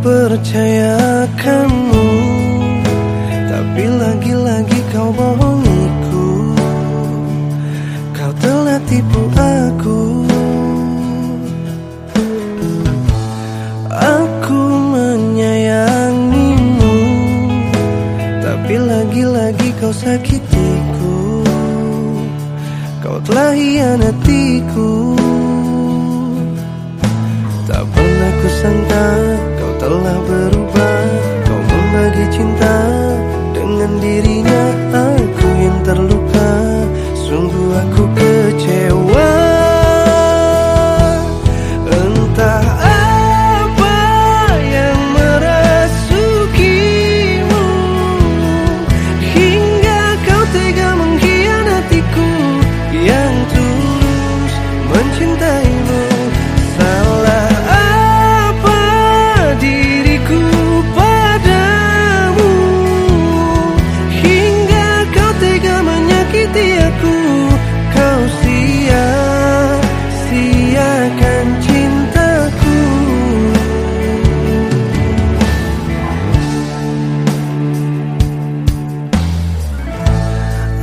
percaya kamu Tapi lagi-lagi kau bohongiku. Kau telah tipu aku. Aku menyayangimu. Tapi lagi-lagi kau sakitiku. Kau telah hianatiku. Tak pernah kusangka kau telah berubah. Kau membagi cinta dengan dirinya. Aku yang terluka. Sungguh aku kecewa. Entah apa yang merasukimu. Hingga kau tega mengkhianatiku. Yang tulus mencintaimu aku Kau sia-siakan cintaku.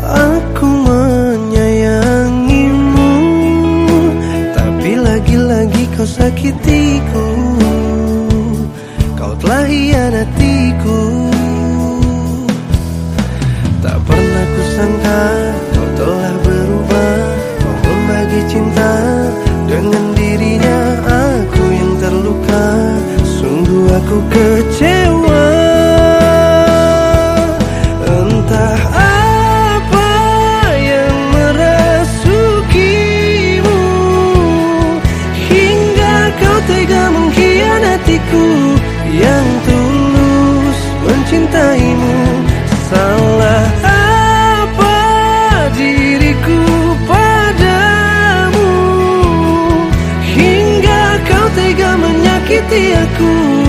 Aku menyayangimu Tapi lagi-lagi kau sakitiku. Kau telah hianatiku. Tak pernah kusangka aku kecewa. Entah apa yang merasukimu Hingga kau tega mengkhianatiku Yang tulus mencintaimu. Salah apa diriku padamu Hingga kau tega menyakiti aku